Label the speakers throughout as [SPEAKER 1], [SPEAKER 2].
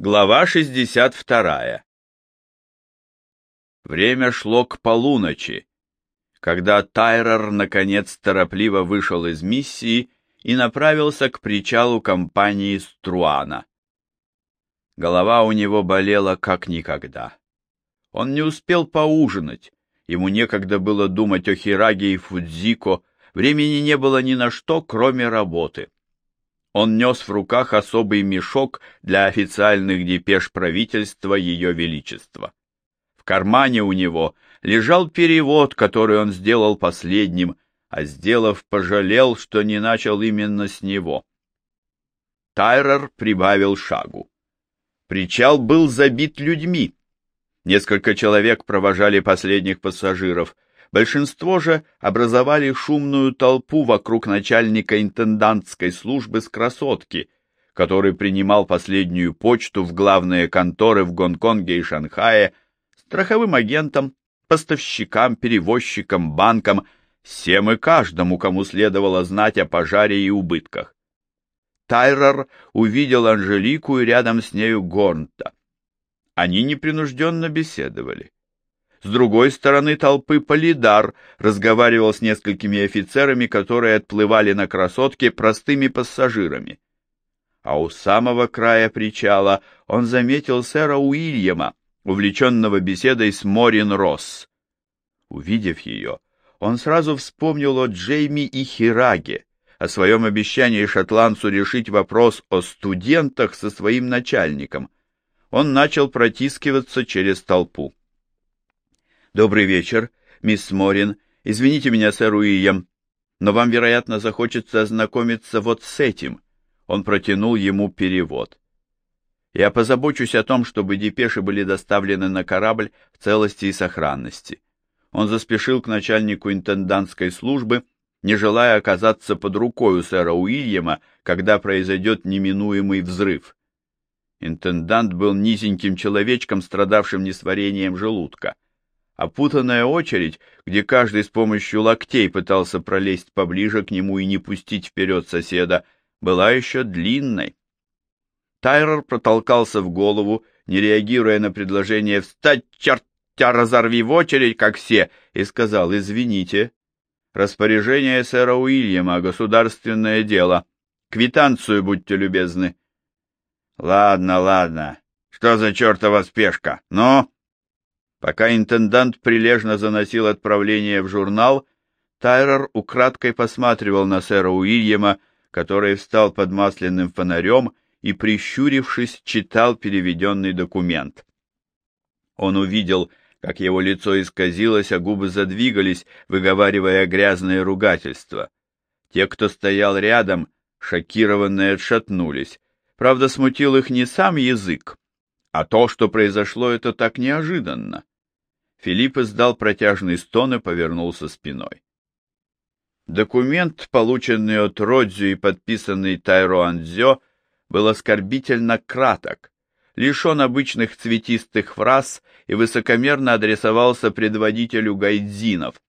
[SPEAKER 1] Глава 62. Время шло к полуночи, когда Тайрер наконец торопливо вышел из миссии и направился к причалу компании Струана. Голова у него болела как никогда. Он не успел поужинать, ему некогда было думать о Хираге и Фудзико, времени не было ни на что, кроме работы. Он нес в руках особый мешок для официальных депеш правительства Ее Величества. В кармане у него лежал перевод, который он сделал последним, а сделав, пожалел, что не начал именно с него. Тайрер прибавил шагу. Причал был забит людьми. Несколько человек провожали последних пассажиров — Большинство же образовали шумную толпу вокруг начальника интендантской службы с красотки, который принимал последнюю почту в главные конторы в Гонконге и Шанхае, страховым агентам, поставщикам, перевозчикам, банкам, всем и каждому, кому следовало знать о пожаре и убытках. Тайрер увидел Анжелику и рядом с нею Горнта. Они непринужденно беседовали. С другой стороны толпы Полидар разговаривал с несколькими офицерами, которые отплывали на красотке простыми пассажирами. А у самого края причала он заметил сэра Уильяма, увлеченного беседой с Морин Росс. Увидев ее, он сразу вспомнил о Джейми и Хираге, о своем обещании шотландцу решить вопрос о студентах со своим начальником. Он начал протискиваться через толпу. «Добрый вечер, мисс Морин. Извините меня, сэр Уильям, но вам, вероятно, захочется ознакомиться вот с этим». Он протянул ему перевод. «Я позабочусь о том, чтобы депеши были доставлены на корабль в целости и сохранности». Он заспешил к начальнику интендантской службы, не желая оказаться под рукой у сэра Уильяма, когда произойдет неминуемый взрыв. Интендант был низеньким человечком, страдавшим несварением желудка. Опутанная очередь, где каждый с помощью локтей пытался пролезть поближе к нему и не пустить вперед соседа, была еще длинной. Тайрер протолкался в голову, не реагируя на предложение «Встать, чертя, разорви в очередь, как все!» и сказал «Извините, распоряжение сэра Уильяма, государственное дело. Квитанцию будьте любезны». «Ладно, ладно. Что за чертова спешка? Ну?» Пока интендант прилежно заносил отправление в журнал, Тайрер украдкой посматривал на сэра Уильяма, который встал под масляным фонарем и, прищурившись, читал переведенный документ. Он увидел, как его лицо исказилось, а губы задвигались, выговаривая грязные ругательства. Те, кто стоял рядом, шокированные отшатнулись. Правда, смутил их не сам язык, а то, что произошло это так неожиданно. Филипп издал протяжный стон и повернулся спиной. Документ, полученный от Родзю и подписанный Тайро Андзё, был оскорбительно краток, лишен обычных цветистых фраз и высокомерно адресовался предводителю гайдзинов.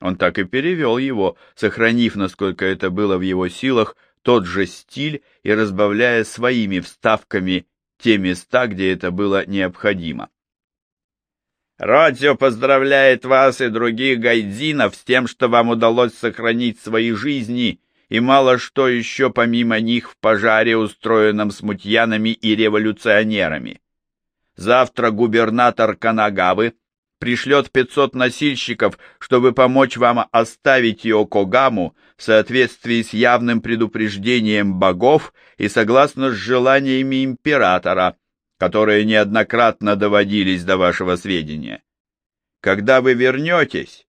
[SPEAKER 1] Он так и перевел его, сохранив, насколько это было в его силах, тот же стиль и разбавляя своими вставками те места, где это было необходимо. Родзё поздравляет вас и других гайдзинов с тем, что вам удалось сохранить свои жизни и мало что еще помимо них в пожаре, устроенном смутьянами и революционерами. Завтра губернатор Канагавы пришлет 500 носильщиков, чтобы помочь вам оставить Йокогаму в соответствии с явным предупреждением богов и согласно с желаниями императора — которые неоднократно доводились до вашего сведения. Когда вы вернетесь,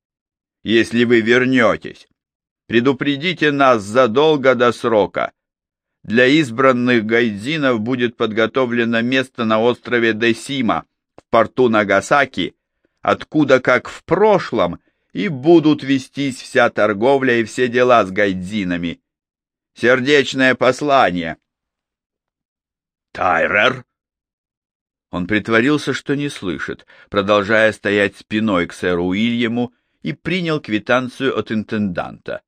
[SPEAKER 1] если вы вернетесь, предупредите нас задолго до срока. Для избранных гайдзинов будет подготовлено место на острове Десима в порту Нагасаки, откуда, как в прошлом, и будут вестись вся торговля и все дела с гайдзинами. Сердечное послание. Тайрер он притворился, что не слышит, продолжая стоять спиной к сэру Уильяму, и принял квитанцию от интенданта.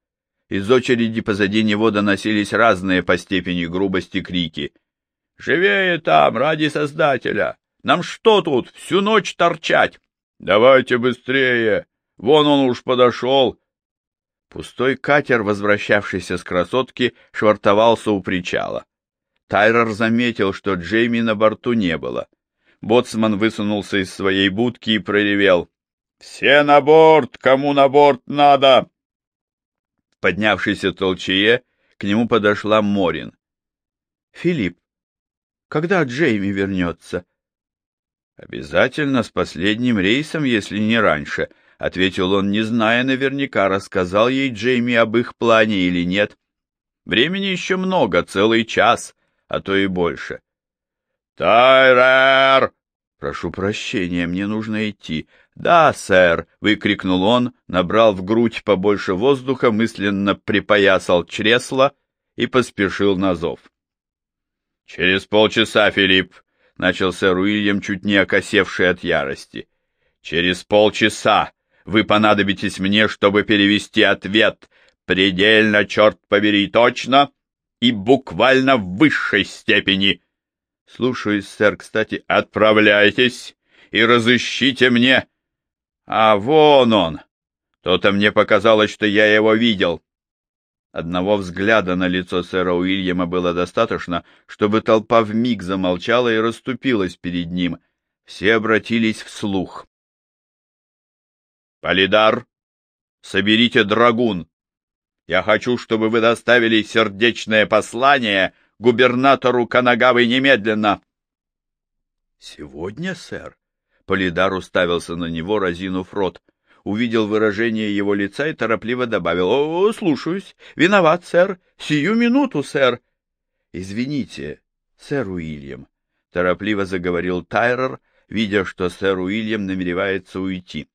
[SPEAKER 1] Из очереди позади него доносились разные по степени грубости крики. Живее там, ради Создателя! Нам что тут, всю ночь торчать? Давайте быстрее! Вон он уж подошел!» Пустой катер, возвращавшийся с красотки, швартовался у причала. Тайрер заметил, что Джейми на борту не было. Боцман высунулся из своей будки и проревел. «Все на борт! Кому на борт надо?» В поднявшейся толчее к нему подошла Морин. «Филипп, когда Джейми вернется?» «Обязательно с последним рейсом, если не раньше», — ответил он, не зная наверняка, рассказал ей Джейми об их плане или нет. «Времени еще много, целый час, а то и больше». «Тайрер!» «Прошу прощения, мне нужно идти». «Да, сэр!» — выкрикнул он, набрал в грудь побольше воздуха, мысленно припоясал чресло и поспешил на зов. «Через полчаса, Филипп!» — начал сэр Уильям, чуть не окосевший от ярости. «Через полчаса вы понадобитесь мне, чтобы перевести ответ. Предельно, черт побери, точно и буквально в высшей степени!» Слушаюсь, сэр. Кстати, отправляйтесь и разыщите мне. А вон он. То-то мне показалось, что я его видел. Одного взгляда на лицо сэра Уильяма было достаточно, чтобы толпа вмиг замолчала и расступилась перед ним. Все обратились вслух. «Полидар, соберите драгун. Я хочу, чтобы вы доставили сердечное послание губернатору Канагавы немедленно!» «Сегодня, сэр?» Полидар уставился на него, разинув рот. Увидел выражение его лица и торопливо добавил. «О, слушаюсь. Виноват, сэр. Сию минуту, сэр». «Извините, сэр Уильям», — торопливо заговорил Тайрер, видя, что сэр Уильям намеревается уйти.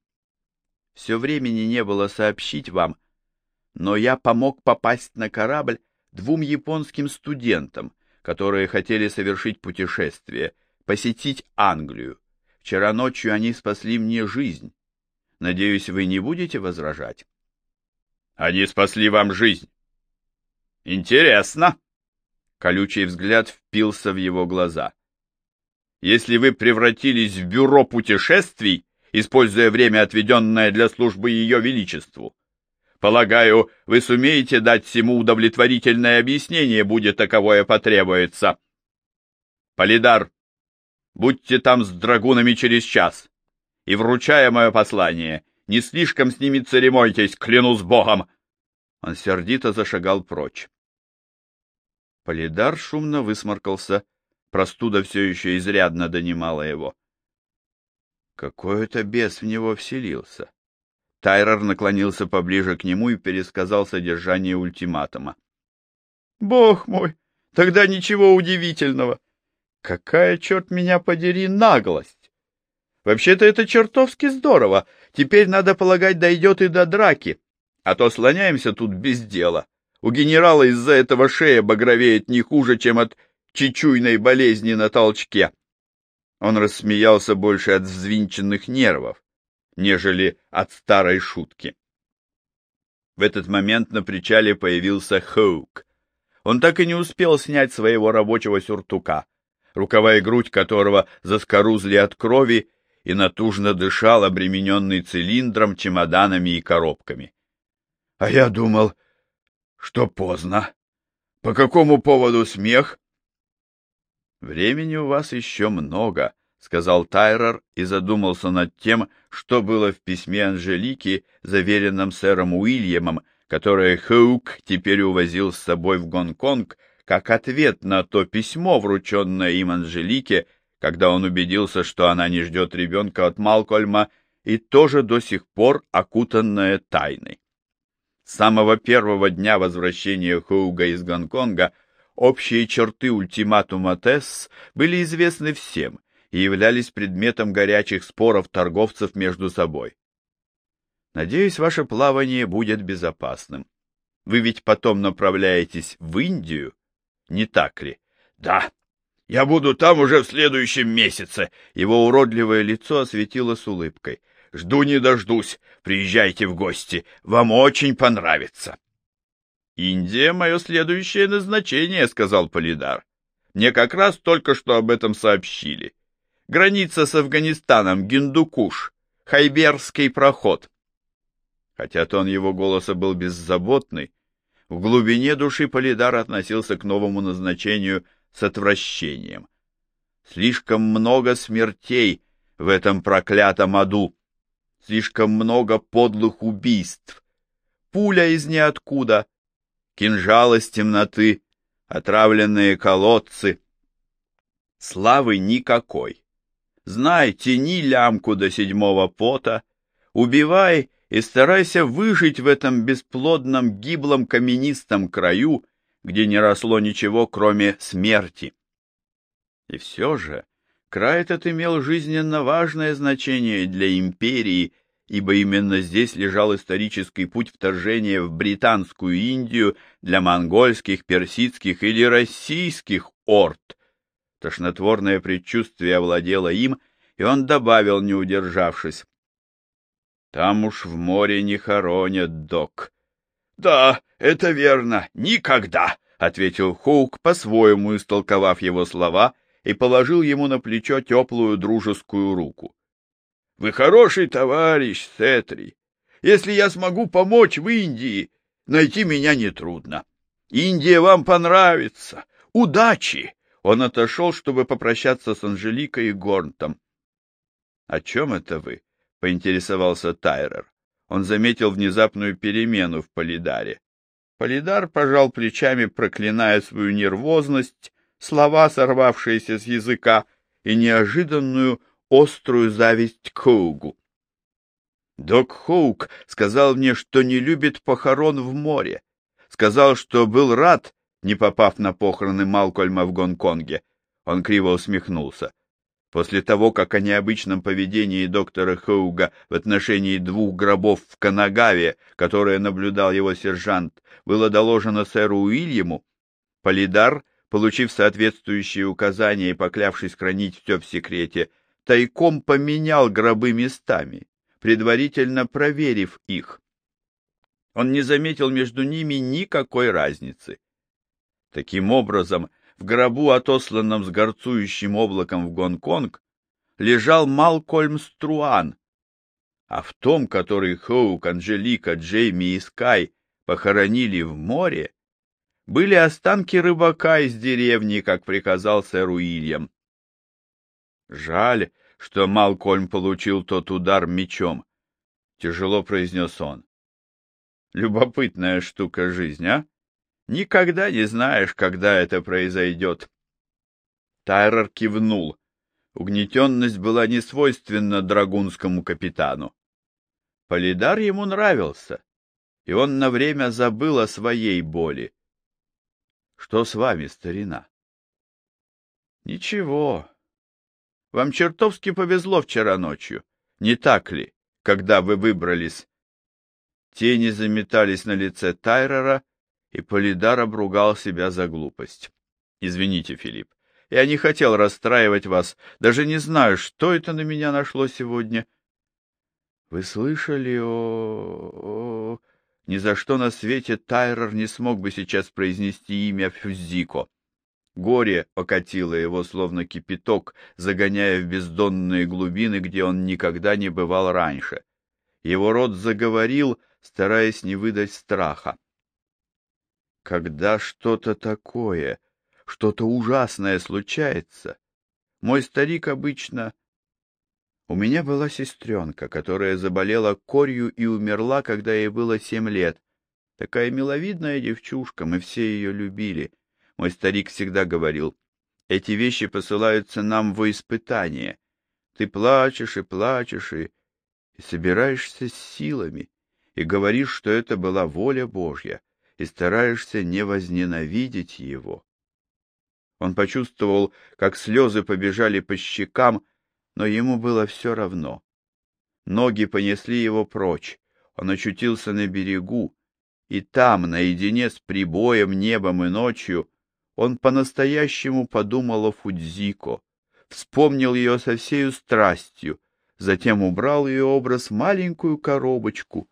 [SPEAKER 1] «Все времени не было сообщить вам, но я помог попасть на корабль двум японским студентам, которые хотели совершить путешествие, посетить Англию. Вчера ночью они спасли мне жизнь. Надеюсь, вы не будете возражать? Они спасли вам жизнь. Интересно. Колючий взгляд впился в его глаза. Если вы превратились в бюро путешествий, используя время, отведенное для службы Ее Величеству, Полагаю, вы сумеете дать всему удовлетворительное объяснение, будет таковое потребуется. Полидар, будьте там с драгунами через час. И, вручая мое послание, не слишком с ними церемоньтесь, клянусь богом. Он сердито зашагал прочь. Полидар шумно высморкался. Простуда все еще изрядно донимала его. Какой-то бес в него вселился. Тайрер наклонился поближе к нему и пересказал содержание ультиматума. «Бог мой, тогда ничего удивительного. Какая, черт меня подери, наглость! Вообще-то это чертовски здорово. Теперь, надо полагать, дойдет и до драки. А то слоняемся тут без дела. У генерала из-за этого шея багровеет не хуже, чем от чечуйной болезни на толчке. Он рассмеялся больше от взвинченных нервов нежели от старой шутки. В этот момент на причале появился Хоук. Он так и не успел снять своего рабочего сюртука, рукава и грудь которого заскорузли от крови и натужно дышал, обремененный цилиндром, чемоданами и коробками. — А я думал, что поздно. По какому поводу смех? — Времени у вас еще много, — сказал Тайрер и задумался над тем, что было в письме Анжелики, заверенном сэром Уильямом, которое Хоук теперь увозил с собой в Гонконг, как ответ на то письмо, врученное им Анжелике, когда он убедился, что она не ждет ребенка от Малкольма, и тоже до сих пор окутанное тайной. С самого первого дня возвращения Хоуга из Гонконга общие черты ультиматума Тесс были известны всем, и являлись предметом горячих споров торговцев между собой. Надеюсь, ваше плавание будет безопасным. Вы ведь потом направляетесь в Индию, не так ли? Да, я буду там уже в следующем месяце. Его уродливое лицо осветилось улыбкой. Жду не дождусь. Приезжайте в гости. Вам очень понравится. Индия — мое следующее назначение, — сказал Полидар. Мне как раз только что об этом сообщили. Граница с Афганистаном, Гиндукуш, Хайберский проход. Хотя тон его голоса был беззаботный, в глубине души Полидар относился к новому назначению с отвращением. Слишком много смертей в этом проклятом аду, слишком много подлых убийств, пуля из ниоткуда, кинжал из темноты, отравленные колодцы. Славы никакой. Знай, тяни лямку до седьмого пота, убивай и старайся выжить в этом бесплодном, гиблом, каменистом краю, где не росло ничего, кроме смерти. И все же край этот имел жизненно важное значение для империи, ибо именно здесь лежал исторический путь вторжения в британскую Индию для монгольских, персидских или российских орд. Тошнотворное предчувствие овладело им, и он добавил, не удержавшись. «Там уж в море не хоронят, док». «Да, это верно, никогда», — ответил Хоук, по-своему истолковав его слова, и положил ему на плечо теплую дружескую руку. Вы хороший товарищ, Сетри. Если я смогу помочь в Индии, найти меня нетрудно. Индия вам понравится. Удачи!» Он отошел, чтобы попрощаться с Анжеликой и Горнтом. «О чем это вы?» — поинтересовался Тайрер. Он заметил внезапную перемену в Полидаре. Полидар пожал плечами, проклиная свою нервозность, слова, сорвавшиеся с языка, и неожиданную острую зависть к Хоугу. Док Хоук сказал мне, что не любит похорон в море. Сказал, что был рад, не попав на похороны Малкольма в Гонконге. Он криво усмехнулся. После того, как о необычном поведении доктора Хоуга в отношении двух гробов в Канагаве, которые наблюдал его сержант, было доложено сэру Уильяму, Полидар, получив соответствующие указания и поклявшись хранить все в секрете, тайком поменял гробы местами, предварительно проверив их. Он не заметил между ними никакой разницы. Таким образом, в гробу, отосланном с горцующим облаком в Гонконг, лежал Малкольм Струан, а в том, который Хоук, Анжелика, Джейми и Скай похоронили в море, были останки рыбака из деревни, как приказал сэр Уильям. Жаль, что Малкольм получил тот удар мечом, — тяжело произнес он. Любопытная штука жизнь, а? Никогда не знаешь, когда это произойдет. Тайрер кивнул. Угнетенность была не свойственна драгунскому капитану. Полидар ему нравился, и он на время забыл о своей боли. — Что с вами, старина? — Ничего, вам чертовски повезло вчера ночью, не так ли, когда вы выбрались? Тени заметались на лице Тайрера, и Полидар обругал себя за глупость. Извините, Филипп, я не хотел расстраивать вас, даже не знаю, что это на меня нашло сегодня. Вы слышали о... о... Ни за что на свете Тайрер не смог бы сейчас произнести имя Фюзико. Горе окатило его, словно кипяток, загоняя в бездонные глубины, где он никогда не бывал раньше. Его рот заговорил, стараясь не выдать страха. Когда что-то такое, что-то ужасное случается, мой старик обычно... У меня была сестренка, которая заболела корью и умерла, когда ей было семь лет. Такая миловидная девчушка, мы все ее любили. Мой старик всегда говорил, эти вещи посылаются нам во испытание. Ты плачешь и плачешь и, и собираешься с силами, и говоришь, что это была воля Божья, и стараешься не возненавидеть его. Он почувствовал, как слезы побежали по щекам, но ему было все равно. Ноги понесли его прочь, он очутился на берегу, и там, наедине с прибоем, небом и ночью, он по-настоящему подумал о Фудзико, вспомнил ее со всею страстью, затем убрал ее образ в маленькую коробочку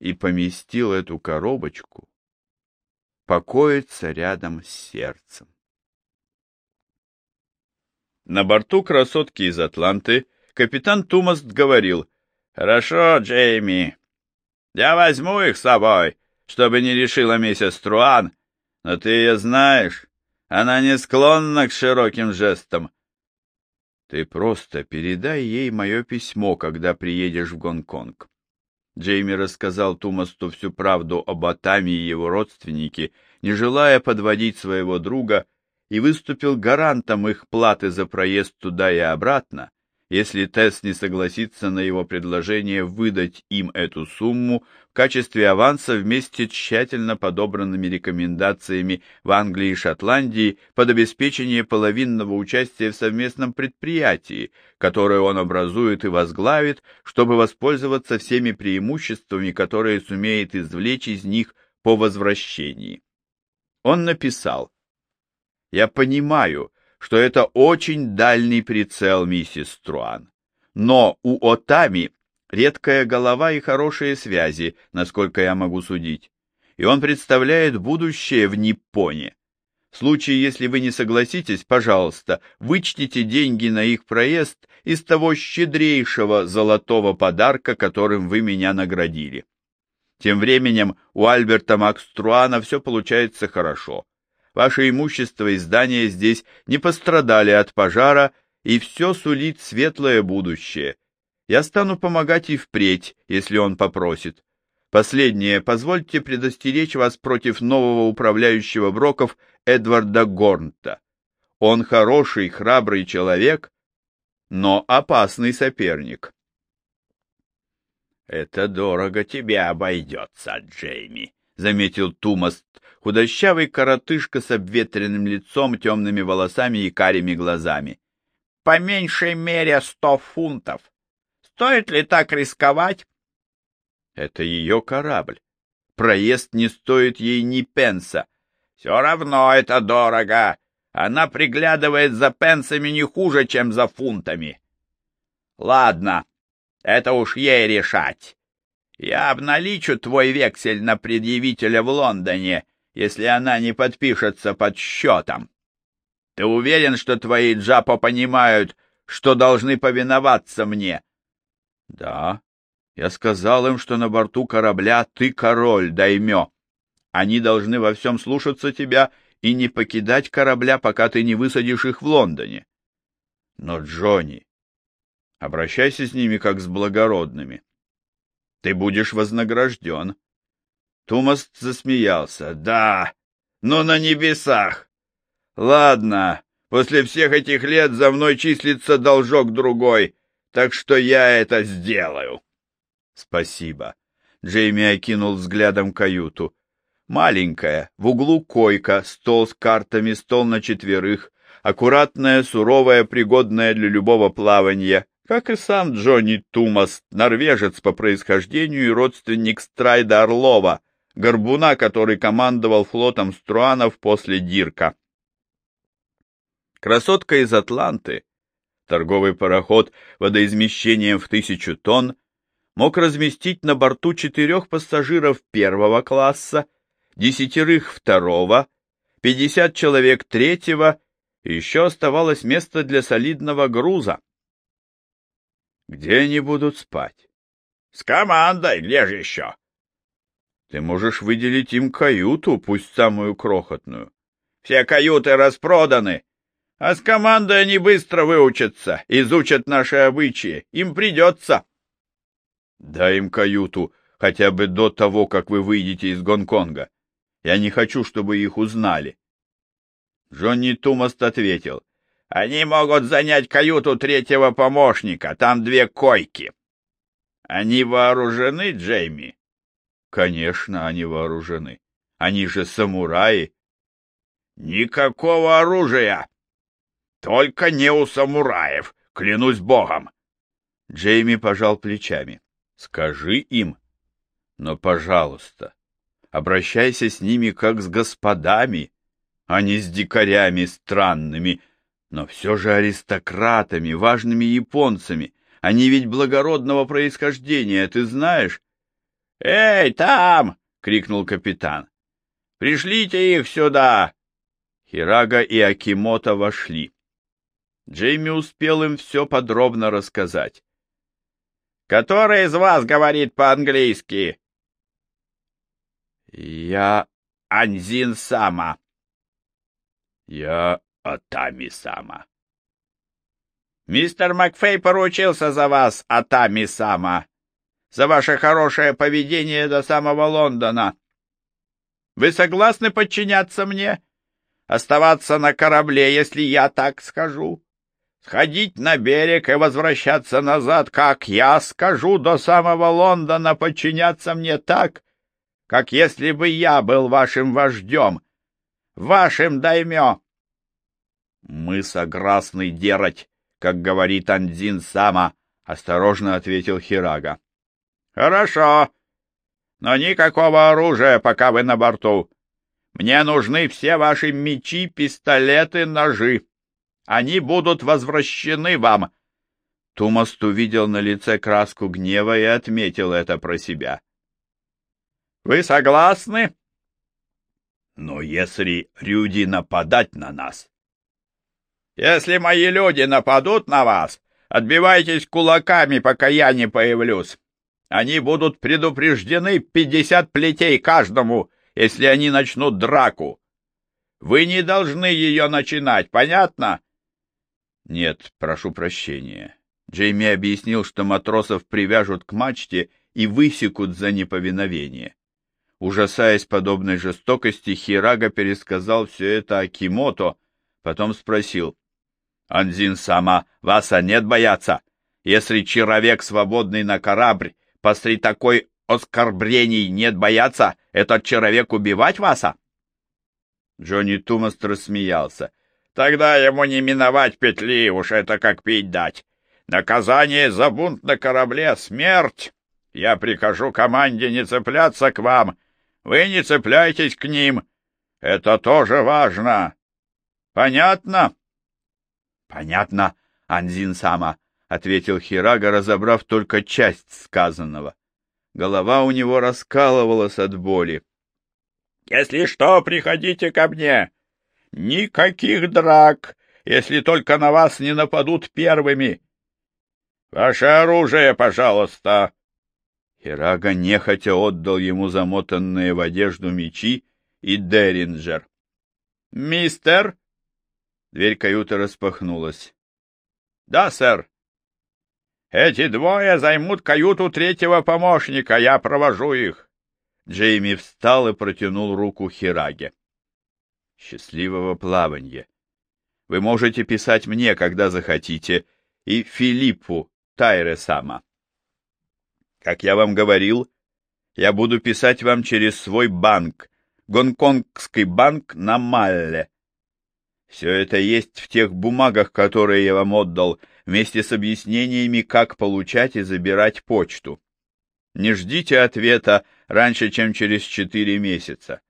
[SPEAKER 1] и поместил эту коробочку покоиться рядом с сердцем. На борту красотки из Атланты капитан Тумаст говорил, «Хорошо, Джейми, я возьму их с собой, чтобы не решила миссис Труан, но ты ее знаешь, она не склонна к широким жестам». «Ты просто передай ей мое письмо, когда приедешь в Гонконг». Джейми рассказал Тумасту всю правду об Атаме и его родственнике, не желая подводить своего друга, и выступил гарантом их платы за проезд туда и обратно, если Тесс не согласится на его предложение выдать им эту сумму в качестве аванса вместе с тщательно подобранными рекомендациями в Англии и Шотландии под обеспечение половинного участия в совместном предприятии, которое он образует и возглавит, чтобы воспользоваться всеми преимуществами, которые сумеет извлечь из них по возвращении. Он написал, «Я понимаю, что это очень дальний прицел, миссис Труан. Но у Отами редкая голова и хорошие связи, насколько я могу судить. И он представляет будущее в Ниппоне. В случае, если вы не согласитесь, пожалуйста, вычтите деньги на их проезд из того щедрейшего золотого подарка, которым вы меня наградили. Тем временем у Альберта Макструана все получается хорошо. Ваше имущество и здания здесь не пострадали от пожара, и все сулит светлое будущее. Я стану помогать и впредь, если он попросит. Последнее, позвольте предостеречь вас против нового управляющего Броков Эдварда Горнта. Он хороший, храбрый человек, но опасный соперник. «Это дорого тебе обойдется, Джейми», — заметил Тумас, худощавый коротышка с обветренным лицом, темными волосами и карими глазами. — По меньшей мере сто фунтов. Стоит ли так рисковать? — Это ее корабль. Проезд не стоит ей ни пенса. — Все равно это дорого. Она приглядывает за пенсами не хуже, чем за фунтами. — Ладно, это уж ей решать. Я обналичу твой вексель на предъявителя в Лондоне, если она не подпишется под счетом. Ты уверен, что твои джапо понимают, что должны повиноваться мне? — Да. Я сказал им, что на борту корабля ты король, даймё. Они должны во всем слушаться тебя и не покидать корабля, пока ты не высадишь их в Лондоне. Но, Джонни, обращайся с ними как с благородными. Ты будешь вознагражден. Тумас засмеялся. Да, но на небесах. Ладно, после всех этих лет за мной числится должок другой, так что я это сделаю. Спасибо. Джейми окинул взглядом каюту. Маленькая, в углу койка, стол с картами, стол на четверых, аккуратная, суровая, пригодная для любого плавания, как и сам Джонни Тумас, норвежец по происхождению и родственник Страйда Орлова, горбуна, который командовал флотом Струанов после Дирка. Красотка из Атланты, торговый пароход водоизмещением в тысячу тонн, мог разместить на борту четырех пассажиров первого класса, десятерых второго, пятьдесят человек третьего, и еще оставалось место для солидного груза. Где они будут спать? — С командой, где же еще? Ты можешь выделить им каюту, пусть самую крохотную. Все каюты распроданы, а с командой они быстро выучатся, изучат наши обычаи. Им придется. Дай им каюту хотя бы до того, как вы выйдете из Гонконга. Я не хочу, чтобы их узнали. Джонни Тумаст ответил. Они могут занять каюту третьего помощника, там две койки. Они вооружены, Джейми? Конечно, они вооружены. Они же самураи. Никакого оружия. Только не у самураев, клянусь богом. Джейми пожал плечами. Скажи им. Но, пожалуйста, обращайся с ними как с господами, а не с дикарями странными, но все же аристократами, важными японцами. Они ведь благородного происхождения, ты знаешь? — Эй, там! — крикнул капитан. — Пришлите их сюда! Хирага и Акимото вошли. Джейми успел им все подробно рассказать.
[SPEAKER 2] «Который из вас говорит по-английски?»
[SPEAKER 1] «Я
[SPEAKER 2] Анзин Сама».
[SPEAKER 1] «Я Атами Сама».
[SPEAKER 2] «Мистер Макфей поручился за вас, Атами Сама, за ваше хорошее поведение до самого Лондона. Вы согласны подчиняться мне? Оставаться на корабле, если я так скажу?» Сходить на берег и возвращаться назад, как я скажу, до самого Лондона подчиняться мне так, как если бы я был вашим вождем, вашим даймё. — Мы согласны дерать, как говорит Андзин Сама, — осторожно ответил Хирага. — Хорошо, но никакого оружия, пока вы на борту. Мне нужны все ваши мечи, пистолеты, ножи. Они будут возвращены вам. Тумаст увидел на лице краску гнева и отметил это про себя. Вы согласны? Но если люди нападать на нас... Если мои люди нападут на вас, отбивайтесь кулаками, пока я не появлюсь. Они будут предупреждены пятьдесят плетей каждому, если они начнут драку. Вы не должны ее начинать, понятно? Нет, прошу прощения. Джейми объяснил, что матросов привяжут к мачте и высекут за неповиновение. Ужасаясь подобной жестокости, Хирага пересказал все это Акимото, потом спросил. — Анзин сама, вас нет бояться? Если человек свободный на корабль, посреди такой оскорблений нет бояться, этот человек убивать вас? Джонни Тумаст рассмеялся. Тогда ему не миновать петли, уж это как пить дать. Наказание за бунт на корабле — смерть. Я прикажу команде не цепляться к вам. Вы не цепляйтесь к ним. Это тоже важно. Понятно? — Понятно, Анзин-сама, — ответил Хирага, разобрав только часть сказанного. Голова у него раскалывалась от боли. — Если что, приходите ко мне. Никаких драк, если только на вас не нападут первыми. Ваше оружие, пожалуйста. Хирага нехотя отдал ему замотанные в одежду мечи и Деринджер. «Мистер?» Дверь каюты распахнулась. «Да, сэр». «Эти двое займут каюту третьего помощника, я провожу их». Джейми встал и протянул руку Хираге. Счастливого плавания. Вы можете писать мне, когда захотите, и Филиппу Тайре-сама. Как я вам говорил, я буду писать вам через свой банк, Гонконгский банк на Малле. Все это есть в тех бумагах, которые я вам отдал, вместе с объяснениями, как получать и забирать почту. Не ждите ответа раньше, чем через четыре месяца.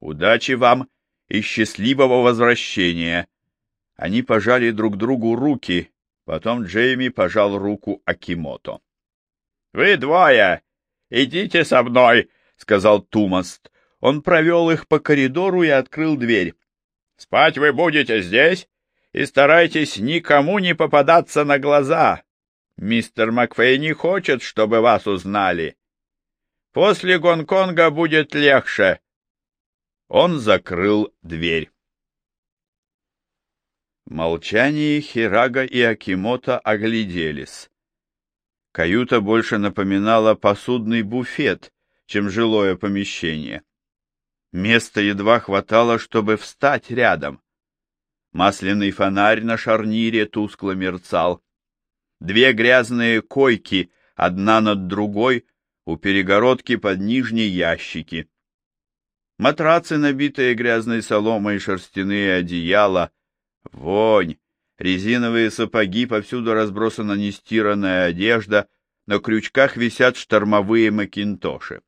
[SPEAKER 2] Удачи вам и счастливого возвращения. Они пожали друг другу руки, потом Джейми пожал руку Акимото. — Вы двое! Идите со мной! — сказал Тумаст. Он провел их по коридору и открыл дверь. — Спать вы будете здесь и старайтесь никому не попадаться на глаза. Мистер Макфей не хочет, чтобы вас узнали. После Гонконга будет легче. Он закрыл дверь. В молчании Хирага и Акимото огляделись. Каюта больше напоминала посудный буфет, чем жилое помещение. Места едва хватало, чтобы встать рядом. Масляный фонарь на шарнире тускло мерцал. Две грязные койки, одна над другой, у перегородки под нижние ящики. Матрацы, набитые грязной соломой, и шерстяные одеяла. Вонь! Резиновые сапоги, повсюду разбросана нестиранная одежда, на крючках висят штормовые макинтоши.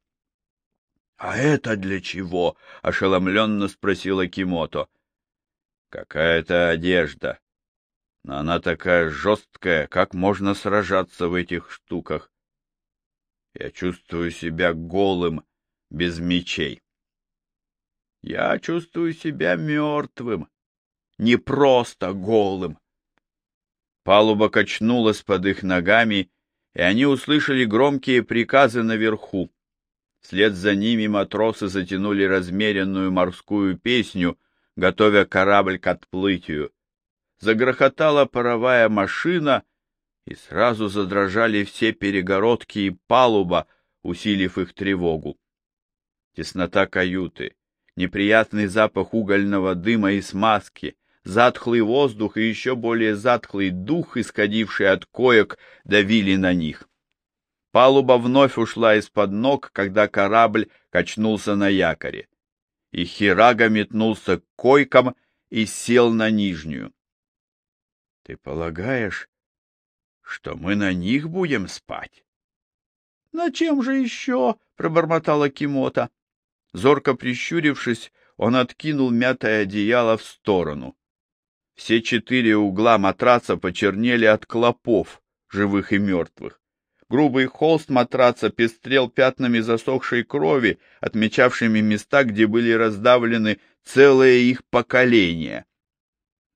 [SPEAKER 2] — А это для чего? — ошеломленно спросила Кимото. — Какая-то одежда. Но она такая жесткая, как можно сражаться в этих штуках? Я чувствую себя голым, без мечей. Я чувствую себя мертвым, не просто голым.
[SPEAKER 1] Палуба качнулась под их ногами, и они услышали громкие приказы наверху. Вслед за ними матросы затянули размеренную морскую песню, готовя корабль к отплытию. Загрохотала паровая машина, и сразу задрожали все перегородки и палуба, усилив их тревогу. Теснота каюты, неприятный запах угольного дыма и смазки, затхлый воздух и еще более затхлый дух, исходивший от коек, давили на них. Палуба вновь ушла из-под ног, когда корабль качнулся на якоре. И Хирага метнулся к койкам и сел на нижнюю. — Ты полагаешь, что мы на них будем спать? — На чем же еще? — пробормотала Кимота. Зорко прищурившись, он откинул мятое одеяло в сторону. Все четыре угла матраса почернели от клопов, живых и мертвых. Грубый холст матраца пестрел пятнами засохшей крови, отмечавшими места, где были раздавлены целые их поколения.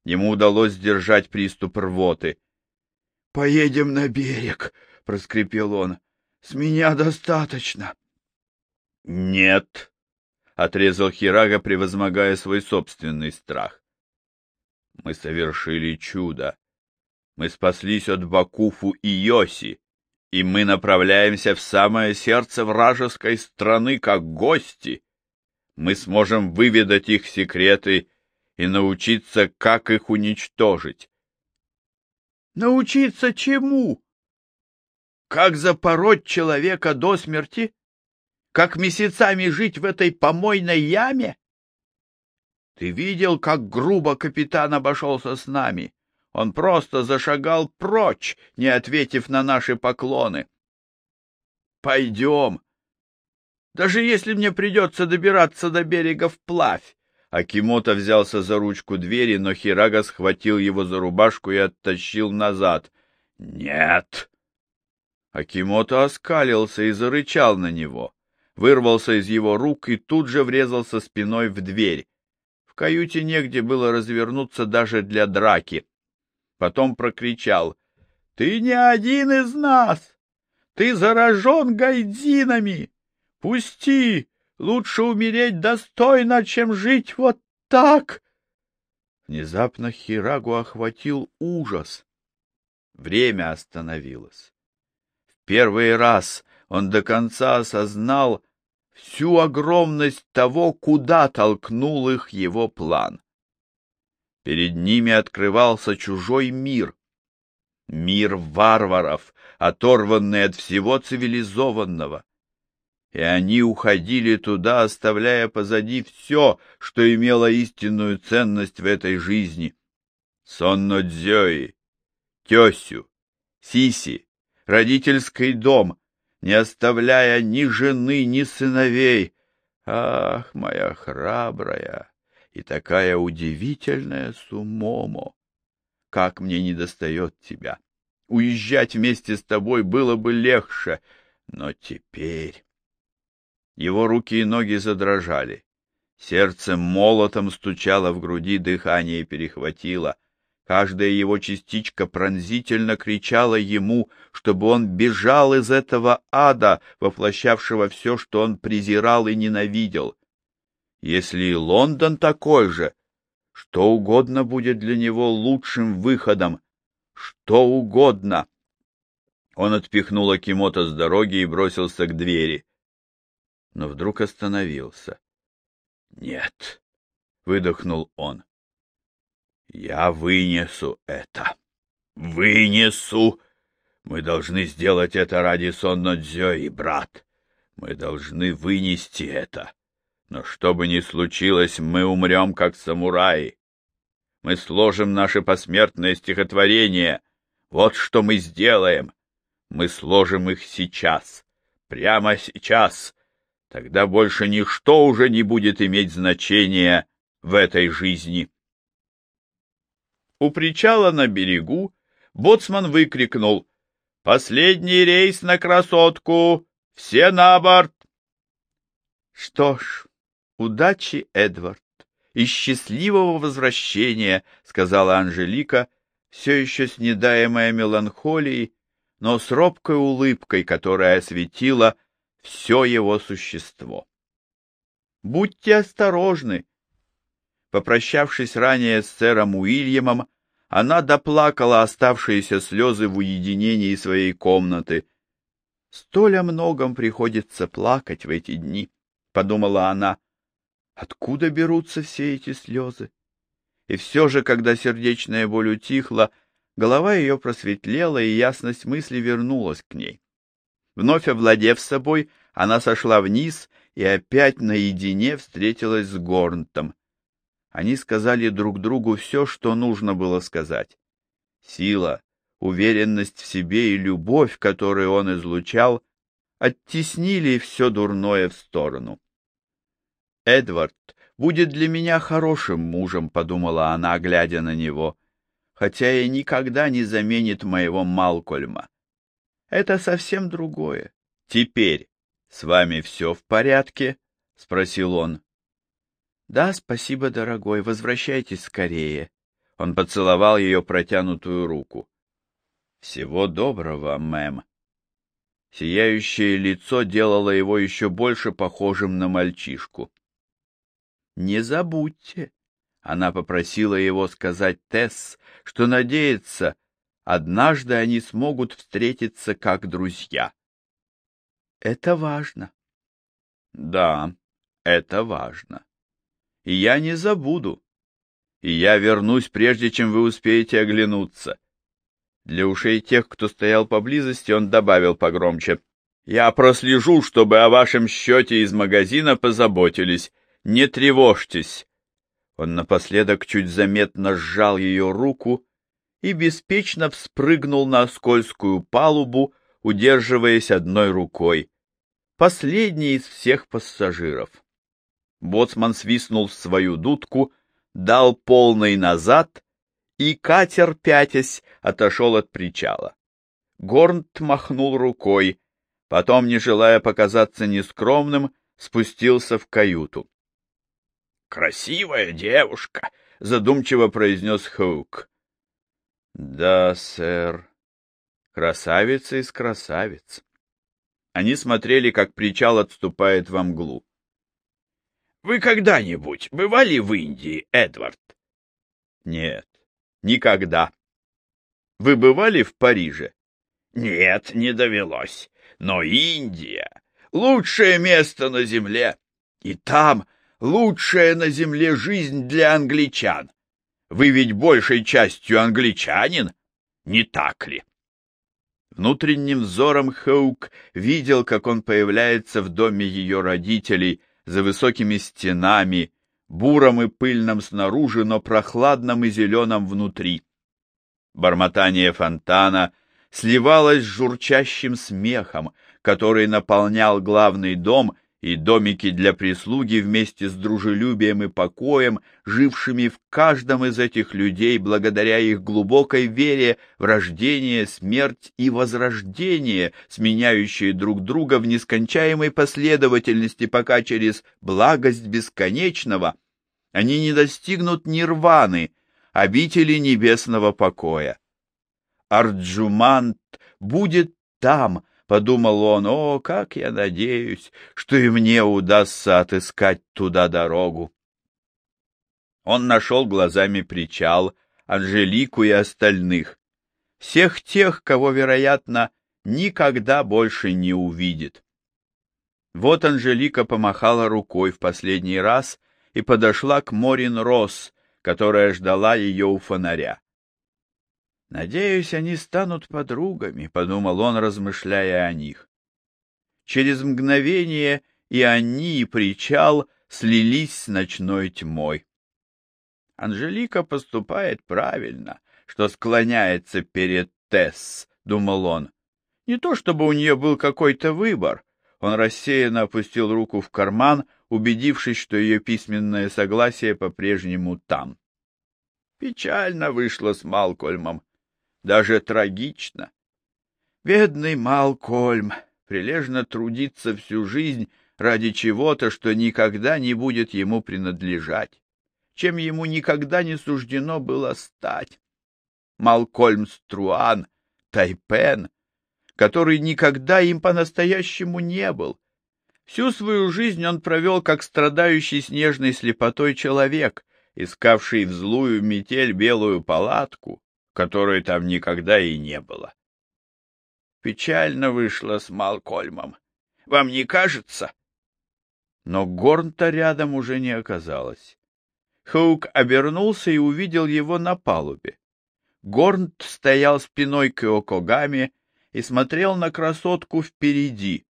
[SPEAKER 1] Ему удалось сдержать приступ рвоты. — Поедем на берег, — проскрипел он. — С меня достаточно. — Нет, — отрезал Хирага, превозмогая свой собственный страх. Мы совершили чудо. Мы спаслись от Бакуфу и Йоси, и мы направляемся в самое сердце вражеской страны как гости. Мы сможем выведать их секреты и научиться, как их уничтожить. Научиться чему? Как запороть человека до смерти? Как месяцами жить в этой помойной яме? Ты видел, как грубо капитан обошелся с нами? Он просто зашагал прочь, не ответив на наши поклоны. Пойдем. Даже если мне придется добираться до берега вплавь. Акимото взялся за ручку двери, но Хирага схватил его за рубашку и оттащил назад. «Нет!» Акимото оскалился и зарычал на него, вырвался из его рук и тут же врезался спиной в дверь. В каюте негде было развернуться даже для драки. Потом прокричал. — Ты не один из нас! Ты заражен гайдзинами! Пусти! Лучше умереть достойно, чем жить вот так! Внезапно Хирагу охватил ужас. Время остановилось. В первый раз он до конца осознал, всю огромность того, куда толкнул их его план. Перед ними открывался чужой мир. Мир варваров, оторванный от всего цивилизованного. И они уходили туда, оставляя позади все, что имело истинную ценность в этой жизни. Сонно Дзёи, тесю, Сиси, родительский дом, не оставляя ни жены, ни сыновей. Ах, моя храбрая и такая удивительная Сумомо! Как мне недостает тебя! Уезжать вместе с тобой было бы легче, но теперь... Его руки и ноги задрожали. Сердце молотом стучало в груди, дыхание перехватило. Каждая его частичка пронзительно кричала ему, чтобы он бежал из этого ада, воплощавшего все, что он презирал и ненавидел. Если и Лондон такой же, что угодно будет для него лучшим выходом, что угодно. Он отпихнул Акимото с дороги и бросился к двери. Но вдруг остановился. — Нет, — выдохнул он. Я вынесу это. Вынесу. Мы должны сделать это ради Соннодзё и брат. Мы должны вынести это. Но что бы ни случилось, мы умрем, как самураи. Мы сложим наши посмертные стихотворения. Вот что мы сделаем. Мы сложим их сейчас. Прямо сейчас. Тогда больше ничто уже не будет иметь значения в этой жизни. У причала на берегу боцман выкрикнул «Последний рейс на красотку! Все на борт!» «Что ж, удачи, Эдвард, и счастливого возвращения!» — сказала Анжелика, все еще с недаемой меланхолией, но с робкой улыбкой, которая осветила все его существо. «Будьте осторожны!» Попрощавшись ранее с сэром Уильямом, она доплакала оставшиеся слезы в уединении своей комнаты. «Столь о многом приходится плакать в эти дни», — подумала она. «Откуда берутся все эти слезы?» И все же, когда сердечная боль утихла, голова ее просветлела, и ясность мысли вернулась к ней. Вновь овладев собой, она сошла вниз и опять наедине встретилась с Горнтом. Они сказали друг другу все, что нужно было сказать. Сила, уверенность в себе и любовь, которую он излучал, оттеснили все дурное в сторону. Эдвард будет для меня хорошим мужем, подумала она, глядя на него, хотя и никогда не заменит моего Малкольма. Это совсем другое. Теперь с вами все в порядке? спросил он. Да, спасибо, дорогой. Возвращайтесь скорее. Он поцеловал ее протянутую руку. Всего доброго, мэм. Сияющее лицо делало его еще больше похожим на мальчишку. Не забудьте, она попросила его сказать Тесс, что надеется, однажды они смогут встретиться как друзья. Это важно. Да, это важно. И я не забуду. И я вернусь, прежде чем вы успеете оглянуться. Для ушей тех, кто стоял поблизости, он добавил погромче. Я прослежу, чтобы о вашем счете из магазина позаботились не тревожьтесь. Он напоследок чуть заметно сжал ее руку и беспечно вспрыгнул на скользкую палубу, удерживаясь одной рукой. Последний из всех пассажиров. Боцман свистнул в свою дудку, дал полный назад, и катер, пятясь, отошел от причала. Горнт махнул рукой, потом, не желая показаться нескромным, спустился в каюту. Красивая девушка, задумчиво произнес Хоук. Да, сэр. Красавица из красавиц. Они смотрели, как причал отступает во мглу. Вы когда-нибудь бывали в Индии, Эдвард? Нет, никогда. Вы бывали в Париже? Нет, не довелось. Но Индия — лучшее место на земле. И там лучшая на земле жизнь для англичан. Вы ведь большей частью англичанин, не так ли? Внутренним взором Хоук видел, как он появляется в доме ее родителей за высокими стенами, буром и пыльным снаружи, но прохладным и зеленым внутри. Бормотание фонтана сливалось с журчащим смехом, который наполнял главный дом и домики для прислуги вместе с дружелюбием и покоем, жившими в каждом из этих людей благодаря их глубокой вере в рождение, смерть и возрождение, сменяющие друг друга в нескончаемой последовательности, пока через благость бесконечного они не достигнут нирваны, обители небесного покоя. Арджумант будет там, — подумал он, — о, как я надеюсь, что и мне удастся отыскать туда дорогу. Он нашел глазами причал, Анжелику и остальных, всех тех, кого, вероятно, никогда больше не увидит. Вот Анжелика помахала рукой в последний раз и подошла к Морин Росс, которая ждала ее у фонаря. Надеюсь, они станут подругами, — подумал он, размышляя о них. Через мгновение и они, и причал слились с ночной тьмой. Анжелика поступает правильно, что склоняется перед Тесс, — думал он. Не то чтобы у нее был какой-то выбор. Он рассеянно опустил руку в карман, убедившись, что ее письменное согласие по-прежнему там. Печально вышло с Малкольмом даже трагично. Бедный Малкольм прилежно трудится всю жизнь ради чего-то, что никогда не будет ему принадлежать, чем ему никогда не суждено было стать. Малкольм Струан, Тайпен, который никогда им по-настоящему не был. Всю свою жизнь он провел как страдающий снежной слепотой человек, искавший в злую метель белую палатку, которой там никогда и не было. Печально вышло с Малкольмом. Вам не кажется? Но Горнта рядом уже не оказалось. Хоук обернулся и увидел его на палубе. Горнт стоял спиной к Иокогаме и смотрел на красотку впереди.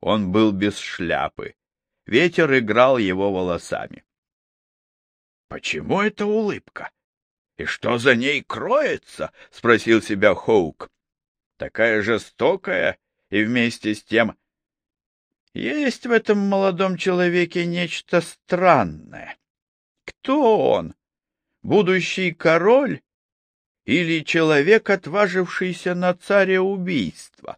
[SPEAKER 1] Он был без шляпы. Ветер играл его волосами. — Почему эта улыбка? И что за ней кроется? — спросил себя Хоук. — Такая жестокая и вместе с тем... Есть в этом молодом человеке нечто странное. Кто он? Будущий король или человек, отважившийся на царя убийства?